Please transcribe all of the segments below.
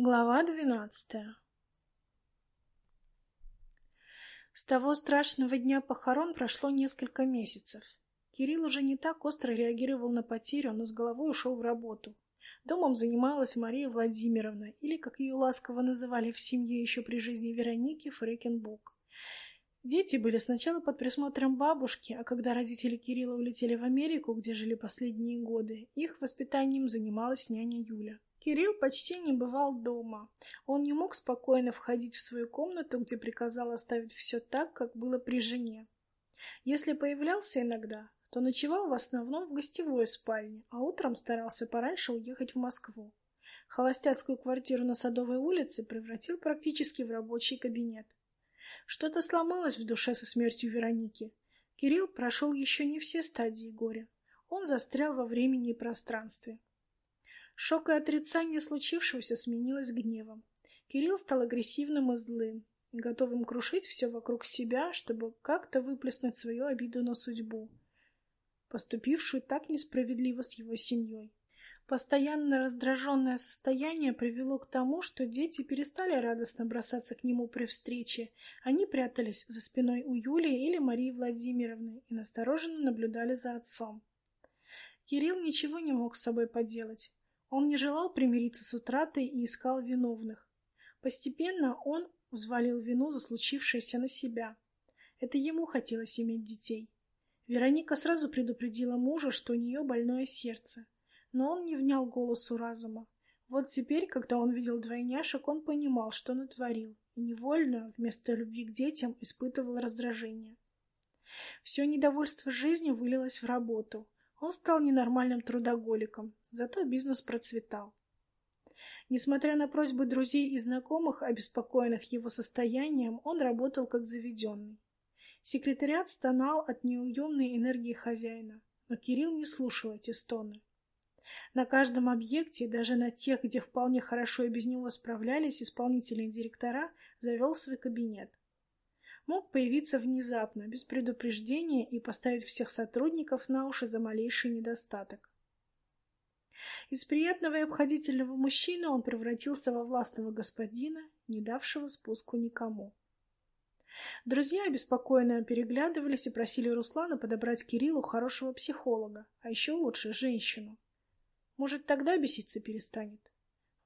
Глава двенадцатая С того страшного дня похорон прошло несколько месяцев. Кирилл уже не так остро реагировал на потерю, но с головой ушел в работу. Домом занималась Мария Владимировна, или, как ее ласково называли в семье еще при жизни Вероники, Фрекенбук. Дети были сначала под присмотром бабушки, а когда родители Кирилла улетели в Америку, где жили последние годы, их воспитанием занималась няня Юля. Кирилл почти не бывал дома. Он не мог спокойно входить в свою комнату, где приказал оставить все так, как было при жене. Если появлялся иногда, то ночевал в основном в гостевой спальне, а утром старался пораньше уехать в Москву. Холостяцкую квартиру на Садовой улице превратил практически в рабочий кабинет. Что-то сломалось в душе со смертью Вероники. Кирилл прошел еще не все стадии горя. Он застрял во времени и пространстве. Шок и отрицание случившегося сменилось гневом. Кирилл стал агрессивным и злым, готовым крушить все вокруг себя, чтобы как-то выплеснуть свою обиду на судьбу, поступившую так несправедливо с его семьей. Постоянно раздраженное состояние привело к тому, что дети перестали радостно бросаться к нему при встрече. Они прятались за спиной у Юлии или Марии Владимировны и настороженно наблюдали за отцом. Кирилл ничего не мог с собой поделать. Он не желал примириться с утратой и искал виновных. Постепенно он взвалил вину за случившееся на себя. Это ему хотелось иметь детей. Вероника сразу предупредила мужа, что у нее больное сердце. Но он не внял голосу разума. Вот теперь, когда он видел двойняшек, он понимал, что натворил, и невольно, вместо любви к детям, испытывал раздражение. Все недовольство жизнью вылилось в работу. Он стал ненормальным трудоголиком, зато бизнес процветал. Несмотря на просьбы друзей и знакомых, обеспокоенных его состоянием, он работал как заведенный. Секретариат стонал от неуемной энергии хозяина, но Кирилл не слушал эти стоны. На каждом объекте, даже на тех, где вполне хорошо и без него справлялись исполнительные директора, завел свой кабинет мог появиться внезапно, без предупреждения и поставить всех сотрудников на уши за малейший недостаток. Из приятного и обходительного мужчины он превратился во властного господина, не давшего спуску никому. Друзья обеспокоенно переглядывались и просили Руслана подобрать Кириллу хорошего психолога, а еще лучше женщину. Может, тогда беситься перестанет?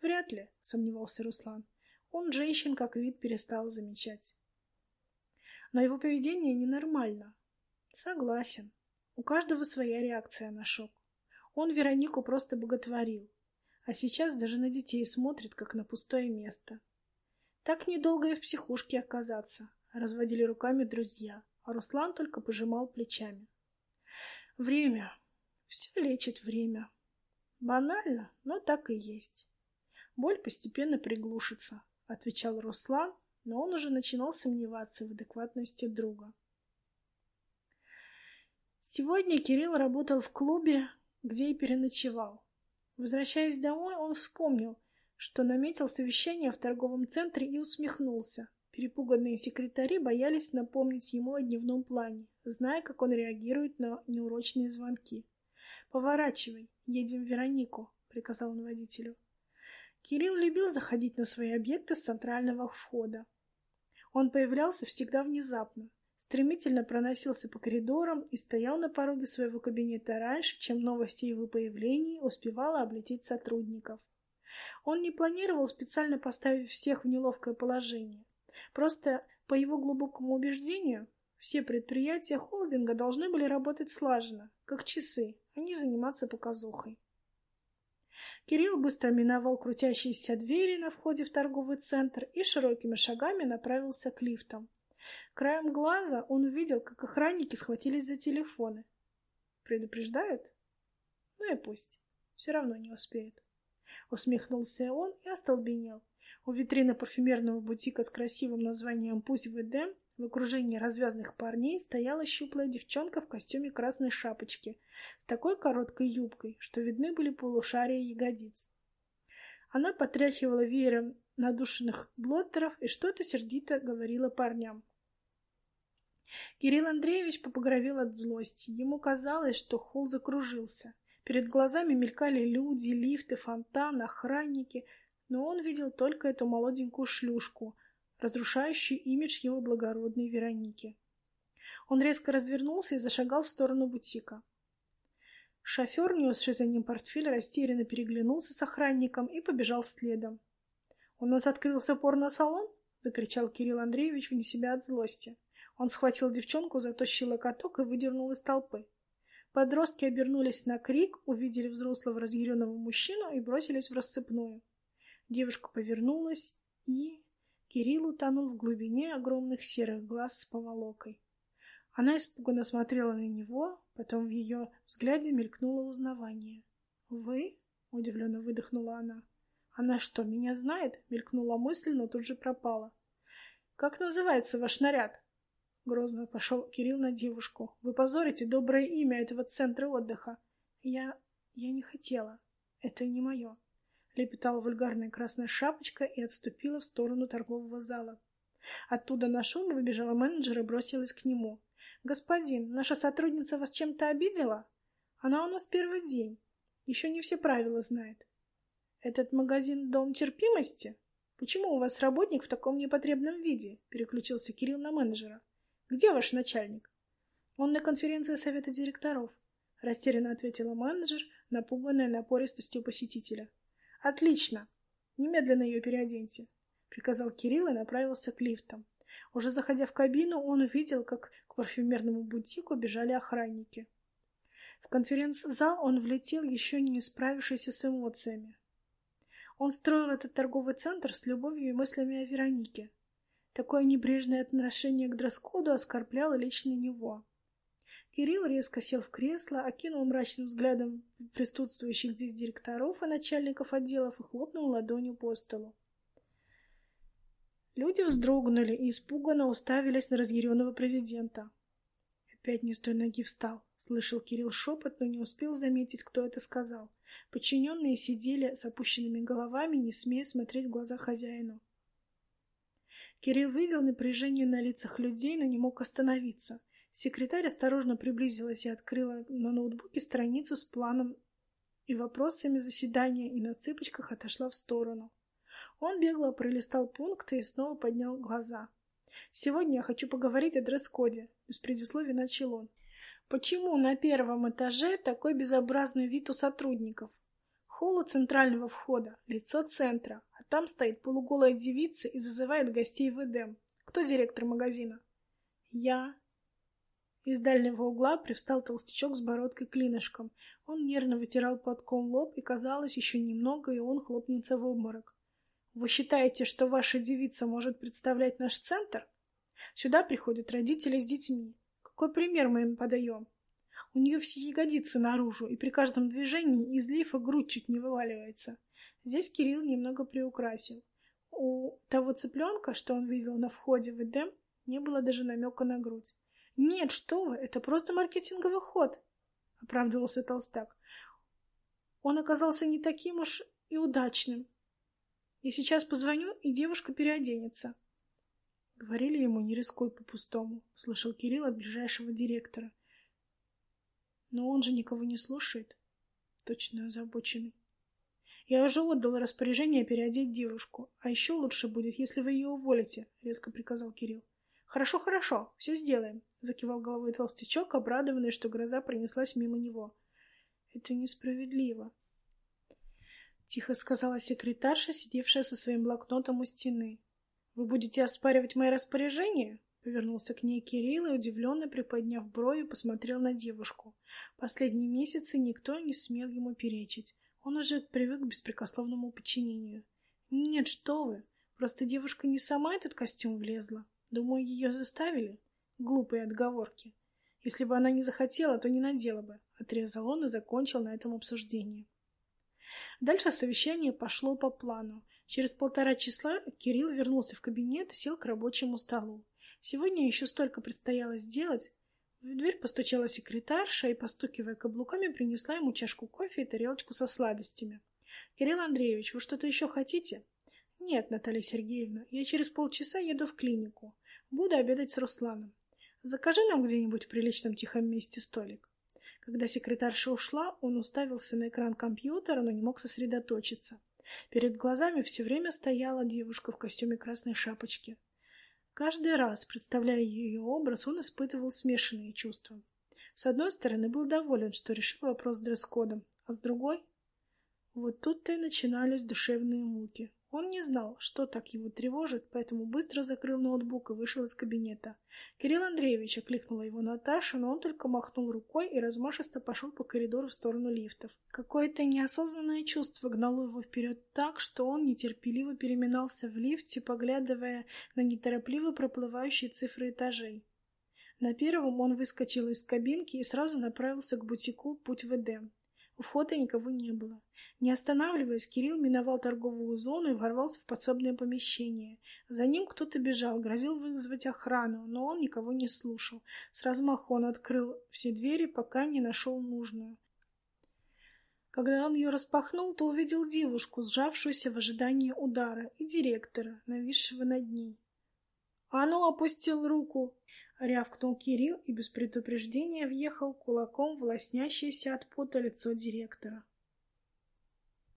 Вряд ли, сомневался Руслан. Он женщин как вид перестал замечать. Но его поведение ненормально. Согласен. У каждого своя реакция на шок. Он Веронику просто боготворил. А сейчас даже на детей смотрит, как на пустое место. Так недолго и в психушке оказаться, разводили руками друзья, а Руслан только пожимал плечами. Время. Все лечит время. Банально, но так и есть. Боль постепенно приглушится, отвечал Руслан, но он уже начинал сомневаться в адекватности друга. Сегодня Кирилл работал в клубе, где и переночевал. Возвращаясь домой, он вспомнил, что наметил совещание в торговом центре и усмехнулся. Перепуганные секретари боялись напомнить ему о дневном плане, зная, как он реагирует на неурочные звонки. «Поворачивай, едем в Веронику», — приказал он водителю. Кирилл любил заходить на свои объекты с центрального входа. Он появлялся всегда внезапно, стремительно проносился по коридорам и стоял на пороге своего кабинета раньше, чем новости о его появлении успевала облететь сотрудников. Он не планировал специально поставить всех в неловкое положение. Просто, по его глубокому убеждению, все предприятия холдинга должны были работать слаженно, как часы, а не заниматься показухой. Кирилл быстро миновал крутящиеся двери на входе в торговый центр и широкими шагами направился к лифтам. Краем глаза он увидел, как охранники схватились за телефоны. Предупреждают? Ну и пусть. Все равно не успеют. Усмехнулся он и остолбенел. У витрины парфюмерного бутика с красивым названием «Пусть в Эдем» В окружении развязных парней стояла щуплая девчонка в костюме красной шапочки с такой короткой юбкой, что видны были полушария ягодиц. Она потряхивала веером надушенных блоттеров и что-то сердито говорила парням. Кирилл Андреевич попогровел от злости. Ему казалось, что холл закружился. Перед глазами мелькали люди, лифты, фонтан, охранники. но он видел только эту молоденькую шлюшку, разрушающую имидж его благородной Вероники. Он резко развернулся и зашагал в сторону бутика. Шофер, несший за ним портфель, растерянно переглянулся с охранником и побежал следом. — У нас открылся порно-салон? — закричал Кирилл Андреевич вне себя от злости. Он схватил девчонку за тощий локоток и выдернул из толпы. Подростки обернулись на крик, увидели взрослого разъяренного мужчину и бросились в расцепную. Девушка повернулась и... Кирилл утонул в глубине огромных серых глаз с поволокой. Она испуганно смотрела на него, потом в ее взгляде мелькнуло узнавание. «Вы?» — удивленно выдохнула она. «Она что, меня знает?» — мелькнула мысль, но тут же пропала. «Как называется ваш наряд?» Грозно пошел Кирилл на девушку. «Вы позорите доброе имя этого центра отдыха!» «Я... я не хотела. Это не мое» лепетала вульгарная красная шапочка и отступила в сторону торгового зала. Оттуда на шум выбежала менеджер и бросилась к нему. «Господин, наша сотрудница вас чем-то обидела? Она у нас первый день. Еще не все правила знает. Этот магазин — дом терпимости? Почему у вас работник в таком непотребном виде?» Переключился Кирилл на менеджера. «Где ваш начальник?» «Он на конференции совета директоров», — растерянно ответила менеджер, напуганная напористостью посетителя. Отлично. Немедленно ее переоденьте, приказал Кирилл и направился к лифтам. Уже заходя в кабину, он увидел, как к парфюмерному бутику бежали охранники. В конференц-зал он влетел, еще не справившийся с эмоциями. Он строил этот торговый центр с любовью и мыслями о Веронике. Такое небрежное отношение к дресс-коду оскорбляло лично него. Кирилл резко сел в кресло, окинул мрачным взглядом присутствующих здесь директоров и начальников отделов и хлопнул ладонью по столу. Люди вздрогнули и испуганно уставились на разъяренного президента. Опять не с той ноги встал. Слышал Кирилл шепот, но не успел заметить, кто это сказал. Подчиненные сидели с опущенными головами, не смея смотреть в глаза хозяину. Кирилл видел напряжение на лицах людей, но не мог остановиться. Секретарь осторожно приблизилась и открыла на ноутбуке страницу с планом и вопросами заседания и на цыпочках отошла в сторону. Он бегло пролистал пункты и снова поднял глаза. «Сегодня я хочу поговорить о дресс-коде», — без предисловия начал он. «Почему на первом этаже такой безобразный вид у сотрудников? Холл центрального входа, лицо центра, а там стоит полуголая девица и зазывает гостей в Эдем. Кто директор магазина?» «Я», из дальнего угла привстал толстячок с бородкой-клинышком. Он нервно вытирал платком лоб, и казалось, еще немного, и он хлопнется в обморок. «Вы считаете, что ваша девица может представлять наш центр? Сюда приходят родители с детьми. Какой пример мы им подаем? У нее все ягодицы наружу, и при каждом движении из лифа грудь чуть не вываливается. Здесь Кирилл немного приукрасил. У того цыпленка, что он видел на входе в Эдем, не было даже намека на грудь. «Нет, что вы, это просто маркетинговый ход», — оправдывался Толстяк. «Он оказался не таким уж и удачным. Я сейчас позвоню, и девушка переоденется». Говорили ему, не рискуй по-пустому, — слышал Кирилл от ближайшего директора. Но он же никого не слушает. Точно озабоченный. Я уже отдал распоряжение переодеть девушку. А еще лучше будет, если вы ее уволите, — резко приказал Кирилл. Хорошо, хорошо, все сделаем, закивал головой толстячок, обрадованный, что гроза пронеслась мимо него. Это несправедливо. Тихо сказала секретарша, сидевшая со своим блокнотом у стены. Вы будете оспаривать мои распоряжения? Повернулся к ней Кирилл и, удивленно приподняв брови, посмотрел на девушку. Последние месяцы никто не смел ему перечить. Он уже привык к беспрекословному подчинению. «Нет, что вы! Просто девушка не сама этот костюм влезла. Думаю, ее заставили? Глупые отговорки. Если бы она не захотела, то не надела бы, отрезал он и закончил на этом обсуждение. Дальше совещание пошло по плану. Через полтора часа Кирилл вернулся в кабинет и сел к рабочему столу. Сегодня еще столько предстояло сделать. В дверь постучала секретарша и, постукивая каблуками, принесла ему чашку кофе и тарелочку со сладостями. «Кирилл Андреевич, вы что-то еще хотите?» «Нет, Наталья Сергеевна, я через полчаса еду в клинику. Буду обедать с Русланом. Закажи нам где-нибудь в приличном тихом месте столик». Когда секретарша ушла, он уставился на экран компьютера, но не мог сосредоточиться. Перед глазами все время стояла девушка в костюме красной шапочки. Каждый раз, представляя ее образ, он испытывал смешанные чувства. С одной стороны, был доволен, что решил вопрос с дресс-кодом, а с другой... Вот тут-то и начинались душевные муки. Он не знал, что так его тревожит, поэтому быстро закрыл ноутбук и вышел из кабинета. Кирилл Андреевич окликнула его Наташа, но он только махнул рукой и размашисто пошел по коридору в сторону лифтов. Какое-то неосознанное чувство гнало его вперед так, что он нетерпеливо переминался в лифте, поглядывая на неторопливо проплывающие цифры этажей. На первом он выскочил из кабинки и сразу направился к бутику «Путь в Эдем». У входа никого не было. Не останавливаясь, Кирилл миновал торговую зону и ворвался в подсобное помещение. За ним кто-то бежал, грозил вызвать охрану, но он никого не слушал. С размаху он открыл все двери, пока не нашел нужную. Когда он ее распахнул, то увидел девушку, сжавшуюся в ожидании удара, и директора, нависшего над ней. «А ну, опустил руку!» — рявкнул Кирилл и без предупреждения въехал кулаком в лоснящееся от пота лицо директора.